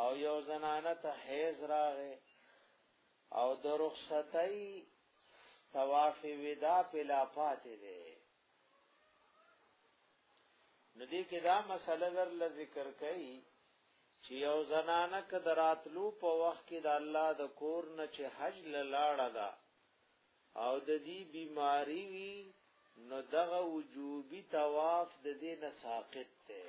او یو زنانه ته حیز راغې او د رخصتۍ طواف ودا پلا پاتې دی ندی کې دا مسله در ل ذکر کړي چې یو زنانه ک دراتلو په وخت کې د الله د کور نه چې حج لاړه ده او د دې بیماری وی نو دغه وجوبي طواف د دې نه ساقط ده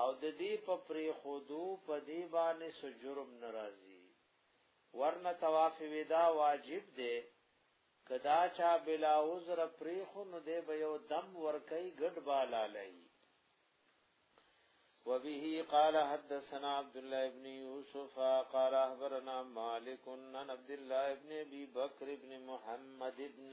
او د دې په پرې خودو په دې باندې سو جرم ناراضي ورنه طواف ودا واجب دی کدا چا بلا عذر پرې خو نو دې به یو دم ورکای ګډ بالا لای وبه قال حدثنا عبد الله بن يوسف قال اخبرنا مالك عن عبد الله بن ابي بكر بن محمد بن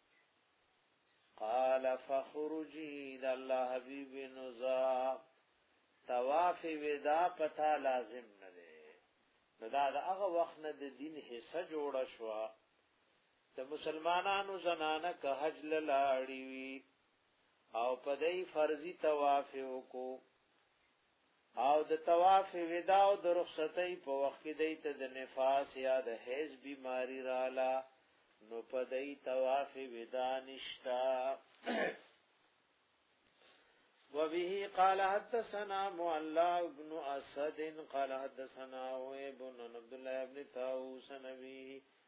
قال فخرجي د الله حبيب نزا طواف ودا پتا لازم نه دی نو دا هغه وخت نه د دین حصہ جوړ شو د مسلمانانو زنانه که حج لاړی وی او پدای فرضی طواف وکړو او د طواف وداع او د رخصتۍ په وخت کې دی ته د نفاس یا د حیض بیماری رااله نو په دی طواف وداع نشتا وبه قال حدثنا معلا بن اسد قال حدثنا ابن عبد الله بن طاووس نبی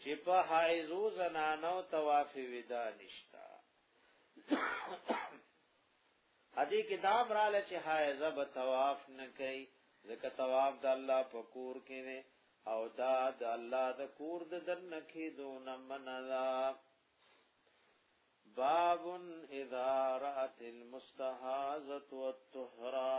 چی په حائزو زنانو طواف ودا نشتا ادی کې دام را لچ حائزه به طواف نه کوي ځکه طواف د الله په کور کې نه او دا د الله د کور د دن کې دون منلا باب اذا رات المستحاضه والطهرا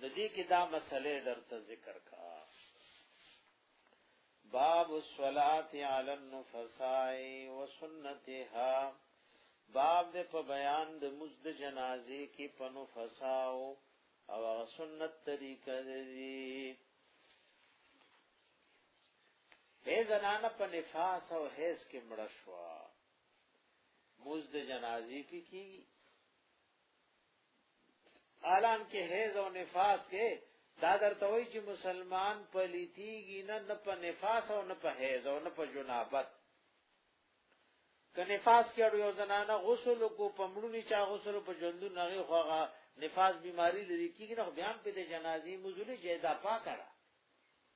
د دې کې دا مسله درته ذکر کا باب الصلات علی النفساء وسنتها باب د په بیان د مزد جنازې کې پنو فساو او سنت طریقه دی هي زنانه په نفاس او هیڅ کې مړ شو موز د جنازي پی کیږي عالم کې حیض او نفاس کې دا درته وایي چې مسلمان پلیتیږي نه نه په نفاس او نه په حیض او نه په جنابت که نفاس کې اړ یو زنانه غسل کو پمړونی چا غسل په ژوندون هغه خوغه نفاس بیماری لري کیږي نو بیا په دې جنازي مزولي جیدا پاکره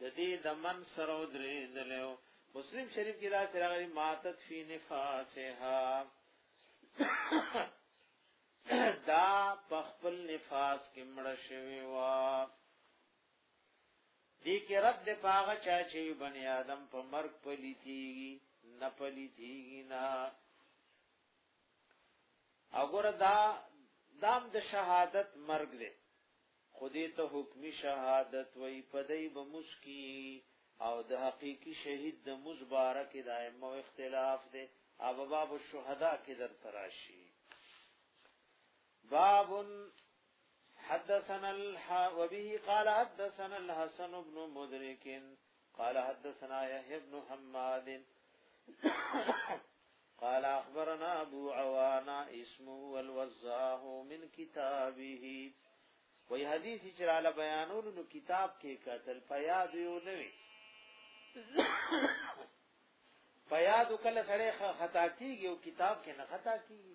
د دې د من سره درې دلو مسلم شریف کې دا سره غري ماتت فی نفاسها دا پخپل نفاس کې مړ شوی وا دې کې رد د پاغه چا چې بنی آدم په مرګ پلیتی نه پلیتی نه اگر دا دام د شهادت مرګ دی خو دې ته حکمي شهادت وایي، په دئ به مونځ کیږي او د حقیقي شهید د مونځ باره کي د ائمه اختلاف دی، هغه به باب الشهداء کي درته راشي. باب حدثنا الح وبه قال حدثنا الحسن بن مدرك قال حدثنا يحيى بن حماد قال اخبرنا ابو عوانا اسمه والوزاه من كتابه وی حدیث چې را ل بیانولو نو کتاب کې کتل پیاد یو نه وي پیاد کله سره خطا کیږي او کتاب کې نه خطا کیږي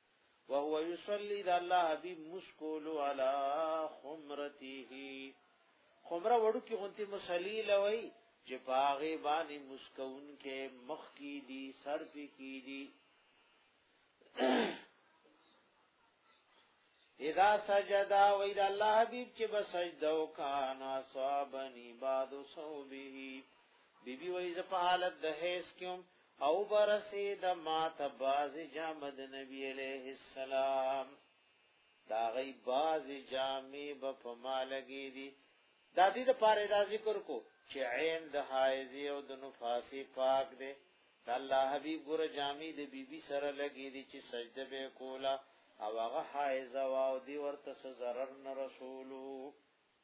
وهو يصلي د الله حبيب مسکول على خمرته خمره وړو کې غونتی مصلي لوي چې پاغه باندې مسکون کې مخ کی دي سر پی کی دي اذا سجدا و اذا الله حبيب چې بس سجده وکانا صابني بعد صوبه بيبي وای ز په حالت د هیڅ کوم او برسید ما ته باز جامد نبی علیہ السلام دا غی باز جامی به په مالګی دی دا دې د پاره دا ذکر کو چې عین د حایزی او د نفاسی پاک دی دا الله حبیب ګور جامی د بیبي بی سره لګی دی چې سجده به کولا او هغه حایزه واو دی ورته ضرر نه رسولو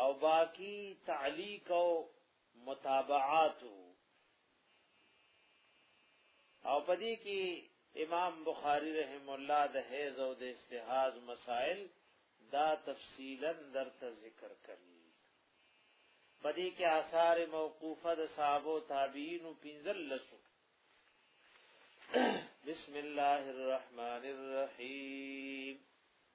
او باقی تعلیق او متابعات او پدې کې امام بخاری رحم الله د حیض او د استحاض مسائل دا تفصیلا درته ذکر کړی پدې کې آثار موقوفه د صحابه تابعین او پنځل لسو بسم الله الرحمن الرحیم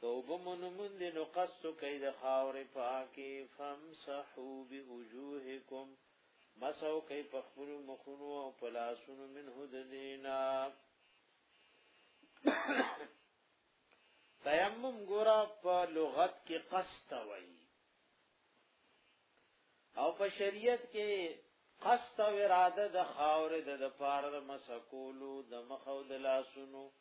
که وب منمند نو قصد کوي د خاور پاکي فمسحو بوجوهکم مسو کوي په خپل مخونو او پلاسونو منه د دینا تیمم ګورا په لغت کې قصد وایي او په شریعت کې قصد او اراده د خاور د پاره مسکولو د مخو د لاسونو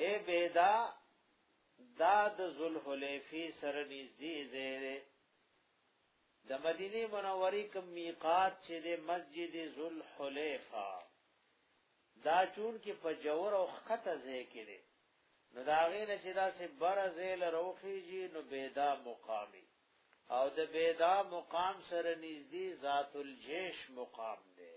اے بیدا دا د ذوالحلیفی سره نږدې زیره د مدینه منورې کوم میقات چې د مسجد ذوالحلیفه دا چون کې په جوور او خطه ځای کې دی نو دا غینه چې دا سه بر زیل روخیږي نو بیدا مقامی او د بیدا مقام سره نږدې ذات الجیش مقام دی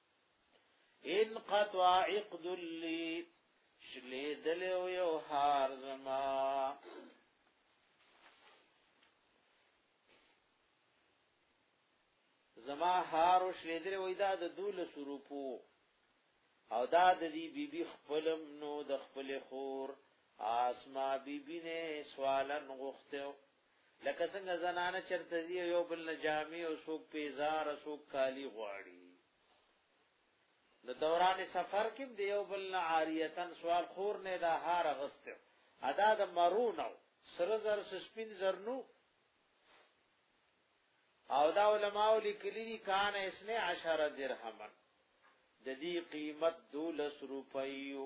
ان قطع عقد لي شلې دلو یو هار زما زما هار شلې دلو وې دا د دول سروپو او دا د دې بیبي خپلم نو د خپل خور اسما بیبي نه سوالن غوښته لکه څنګه زنانه چرته دی یو بل نه جامع او سوق پیزار سوق کالی غواړي نو دوران سفر کې دی یو بل نه عاریتن سوال خور نه دا هار غست ادا د مرونو سره زر سپین زرنو او دا علماء لیکلی دي کان اسنه 10 درهم د دې قیمت 12 روپیو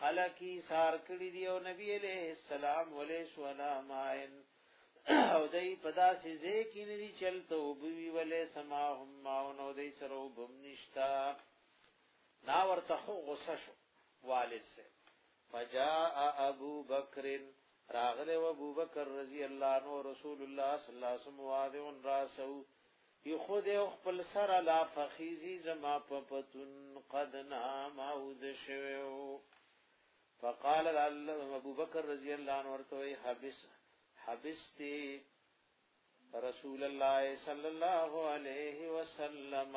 خلق یې سار کړی دی او نبی علیہ السلام ولې سونا ماین او دای پدا سي زه کې نه دي چلته او بوي ولې سما هم ما او نو دای سره وبم نشتا نا ورته خو غصه شو والد سے فجاء ابو بکر راغله ابو بکر رضی الله عنه رسول الله صلی الله علیه وسلم واذون راسو ای خود او خپل سر لا فخیزی زما په پتون قد نام او د شویو فقال الله ابو بکر رضی الله عنه ورته حبس حبستی رسول الله صلی الله علیه وسلم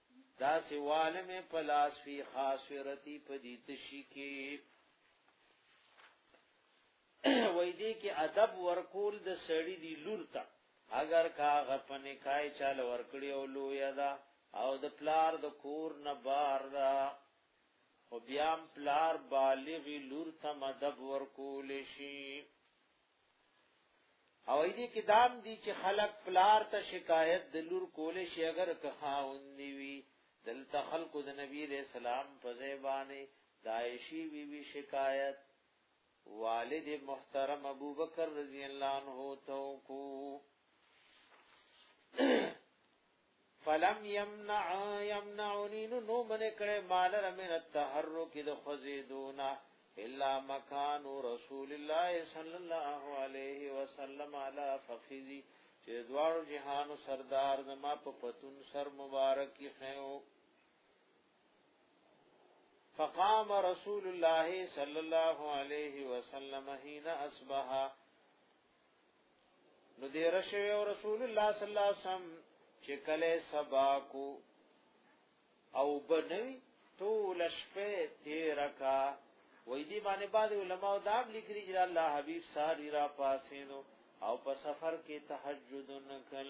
دا سوال میں پلاس فی خاصرتی پدی تشی کی وای دی کې ادب ورکول د سړی دی لور ته اگر کاغه پنه کای چال ورکړی او لو یدا او د پلار د کور نه بار دا خو بیا پلار بالغ لور ته مدب ورکول شي او ایدی کې دام دی چې خلق پلار ته شکایت د لور کولې شي اگر که خاوند نیوي دلته خلق د نبی له سلام په زیبانه دایشی وی وی شکایت والد محترم ابوبکر رضی الله عنه تو کو فلم يمنع يمنعني نو من کړه مال رمن التحرك د خزيدونا الا مكان رسول الله صلى الله عليه وسلم على فخذي چې دوار جهان سردار زما په پتون سر مبارک کی خیو فقام رسول الله صلى الله عليه وسلم حين اصبح نو دې رشوي او رسول الله صلی الله علیه وسلم چې کله سبا کو او بنوي ټول شپه تیر کا وې دې باندې بعد علماء دا لیکلي چې الله حبيب ساری را پاسینو او په سفر کې تهجد نکل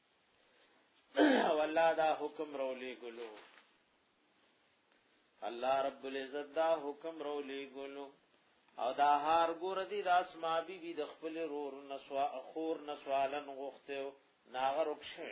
والله دا حکم رولې ګلو الله رب العزت دا حکم رولې ګلو او دا هار ګور دي راس ما بي بي د خپل رور نسوا اخور نسوالن غوخته ناغه رکشه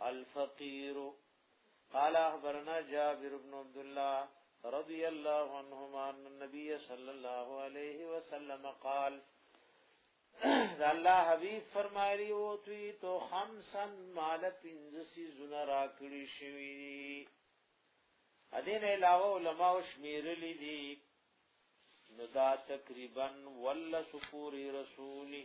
الفقير قال اخبرنا جابر بن عبد الله رضي الله عنهما ان النبي صلى الله عليه وسلم قال دا الله حبيب فرمایلی او توی تو خمسن مال پنځسی زونه راکړي شوی ادین علاوه علماء شمیرلی دي نو دا تقریبا ول سفور رسولی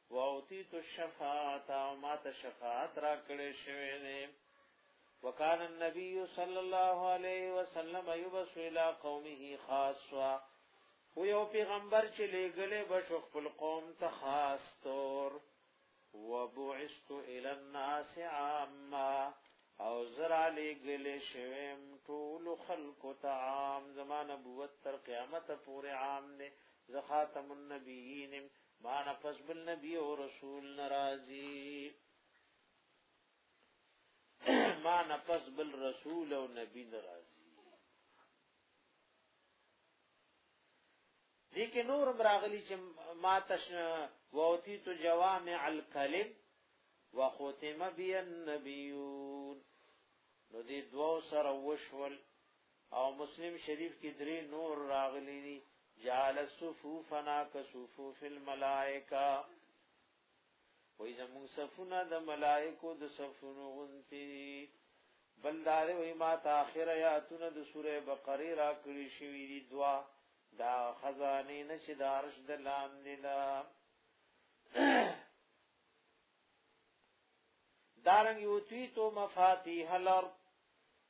واوتیت الشفاعت او ما ته شفاعت را کړې شوې نه وکانه النبي صلی الله علیه وسلم یبس الى قومه خاصه و یو پیغمبر چې لګلې بشو خپل قوم ته خاص تور وبعثت الى الناس عامه او زرا لګلې شوم ټول خلق ته عام زمانه بوت تر قیامت پورې عام نه زخاتم النبیین مانا پس بل نبی او رسول ناراضی مانا پس بل رسول او نبی ناراضی دې کې نور راغلی چې ما تش ووتی تو جوامع الکلم وختم بی النبیون نو دې دوو سره وشول او مسلم شریف کې درې نور راغلي دي جعل صفوفنا كصفوف الملائکه وای زمون صفونه د ملائکو د صفونو غنتی بلدار وای ما تا اخر آیاتونه د سوره بقره را کړی شوی دی دوا دا خزانه نه چې دارش د لام نه دا دارنګ یو توی تو مفاتیح الارض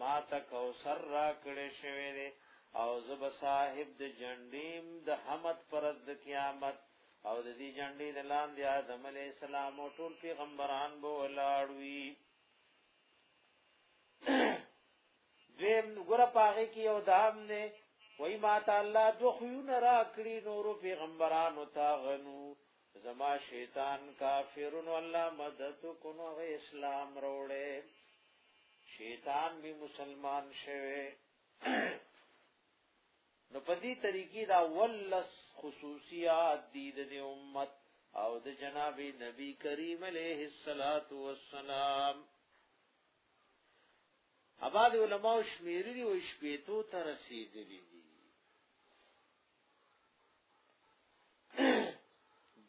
ما ته کوثر راکړی شوی دی او زه به صاحب د جنډیم د حمد پرز د قیامت او د دې جنډې د لاندې آدم علی السلام او ټول پیغمبران به ولاړوي دیم ګره پاغه کې یو دام نه وای ما تعالی دو خيون را کړی نور پیغمبرانو تا غنو زما شیطان کافرون الله مدد کو نو اسلام روړې شیطان به مسلمان شوه نو په دې طریقې دا ولس خصوصیات دي د امت او د جناب نبی کریم علیه الصلاۃ والسلام اباد علماء شمیرلی او شپېتو ته رسیدلی دي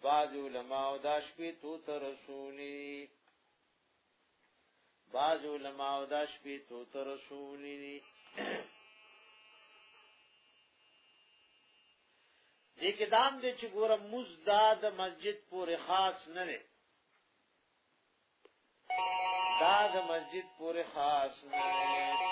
بعض علماء دا شپې تو ته رسولي بعض علماء دا شپې تو ته رسولي دې کې دام دې چې ګوره مزدا د مسجد پورې خاص نه لري دا د مسجد پورې خاص نه لري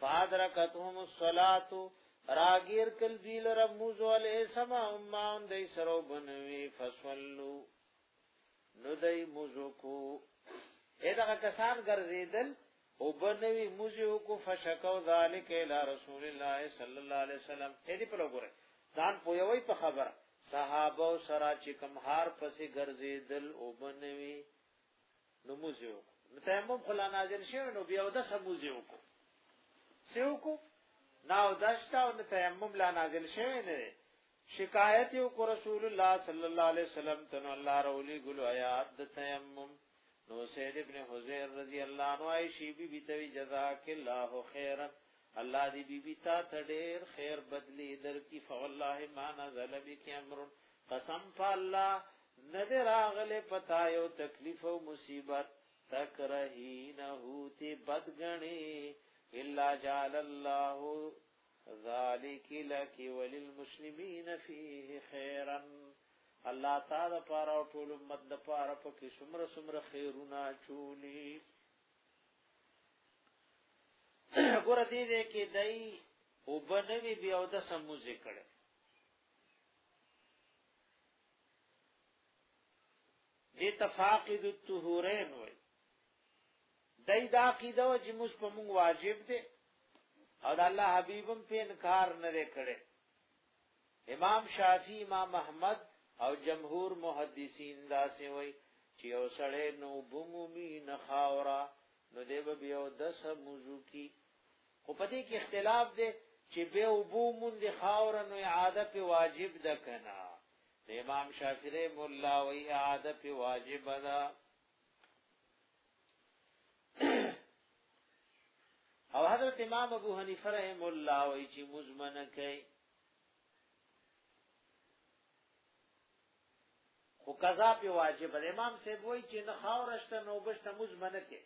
فادرکتهم الصلاة راگیر کل دیل رب موزو علیہ سما امان دی سرو بنوی فسولو نو دی موزو کو ایدغا کسان گرزیدل او بنوی موزو کو فشکو ذالک الى رسول اللہ صلی اللہ علیہ وسلم ایدی پلو گره دان پویوی پا خبر صحابه سرا چکم هار پسی گرزیدل او بنوی نو موزه وکړو نو تیمم خو لا نازل شوی نو بیا د سموزه وکړو څه وکړو ناو دشتا او تیمم لا نازل شوی نه دی شکایت یو کو رسول الله صلی الله علیه وسلم ته نو الله رولی ګل آیات د تیمم نو سید ابن حزیر رضی الله عنه عائشی بی بی توی جزاک الله خیرا الله دی بی بی تا ته ډیر خیر بدلی در کی فوالله ما نزل بک امر قسم فالله نه دی راغلی په تا یو تکلیف او مصیبت تکرهینه تی بد ګڼې الا جعل الله ذالک لک وللمسلمین فیه خیرا الله تعالی پاره او ټول امت د پاره په کې سمره سمره خیرونه چولی ګور دې دې کې دای او بنوي بیا د سمو ذکر دې تفاقد الطهورین وای دای دا عقیده و چې موږ په موږ واجب دي او د الله حبیبم په انکار نه کړي امام شافعی امام احمد او جمهور محدثین دا سي وای چې یو سړی نو بومومی نه خاورا نو دیو بیا د سمزو کی خو په دې کې اختلاف دی چې به او بو مون دي خاور نو اعاده په واجب ده کنا د امام شافعي مولا وی اعاده په واجب ده او حضرت امام ابو حنیفه رحم الله وی چې مزمنه کوي خو قضا په واجب ده امام صاحب وایي چې نه خاورشته نو بشته موږ منه کې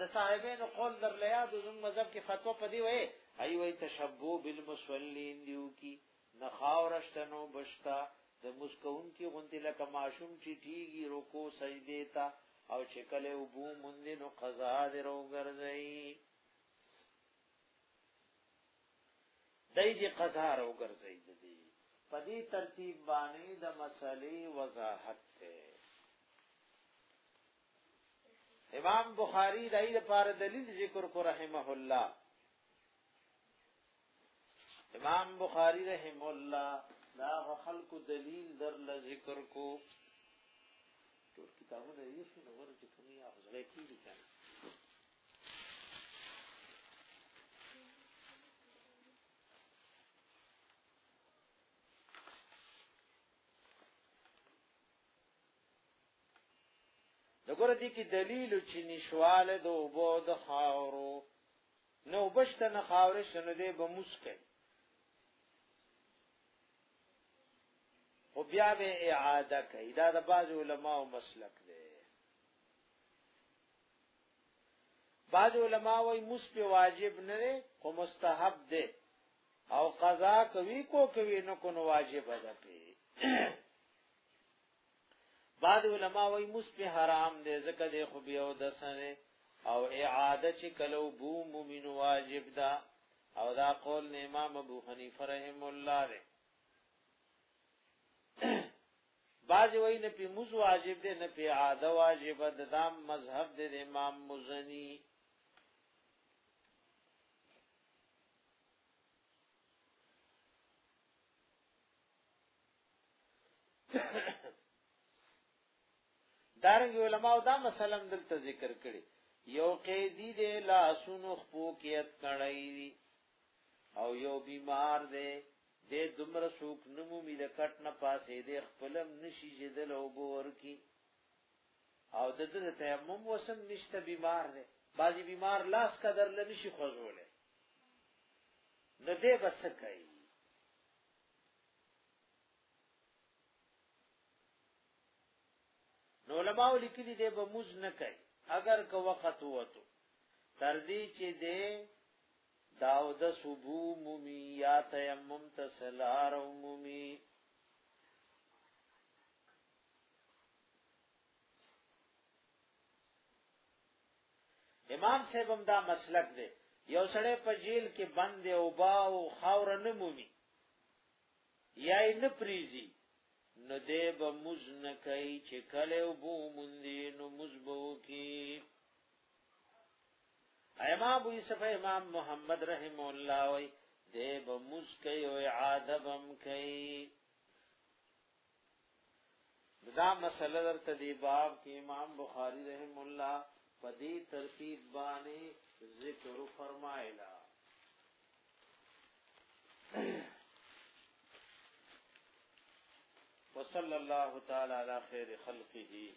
دا صاحبینو قول در لیا د زموږ مذهب کې فتوا پدی وایي ای وایي تشبو بالمصلین دیو کی نه خاورشته نو بشتا د مسکون کی غونتی لکه معشوم چې تیږي رکو سجده تا او چې کله وبو مونږ نو قضا درو ګرځي دای دې قضا را وګرځي د دې په دې ترتیب باندې د مسلې وضاحت ده امام بخاری دای لپاره دلیل ذکر کو رحمه الله امام بخاری رحمه الله دا خلق دلیل در ل ذکر کو ټول کتابونه یې شنو ورته کومي افضل کیږي نګور دي کې دلیل چې نشواله د وبو د خاورو نو بشت نه خاورې شنه دې به مسکه او بیا به اعاده کوي دا د باز علماو مسلک دی بعض علما وای مس په واجب نه دی خو مستحب دی او قضا کوي کو کوي نو کو واجب ده پی بعض علما وای مس په حرام دی ځکه دی خو بیا د سنه او اعاده چې کلو بو مومن واجب ده او دا قول نه امام ابو حنیفه رحم الله دی باز وای نه پی موز واجب دی نه پی عاده واجب د دام مذهب د امام مزنی دارنګ علماء دا مثلا دلته ذکر کړي یو قیدی دی لاسونو خپو کیت کړی او یو بیمار دی دې دمر سوک نمو می د کټ نه پاسې دې خپلم نشي جدل او بور کی او د دې تیمم وسم نشته بیمار دی بازی بیمار لاس قدر لنشي خوځولې نه دې بس کوي نو علماء لیکلي دې به موز نه کوي اگر که وخت وته تر دې چې دې داود صبو مومی یا تیمم تسلار مومی امام صاحب هم دا مسلک دی یو سړی په جیل کې بند دی او با او خاور نه مومي یا یې نه پریزي نو دی به موز نه کوي چې کله وبو موندي نو موز به وکړي ایما ابو یوسف امام محمد رحم الله وی دې به مسکی او اعاده بم کوي دا مسله در تدی باب کې امام بخاری رحم الله په دې ترتیب باندې ذکر فرمایلا وصلى الله تعالى على خير خلقه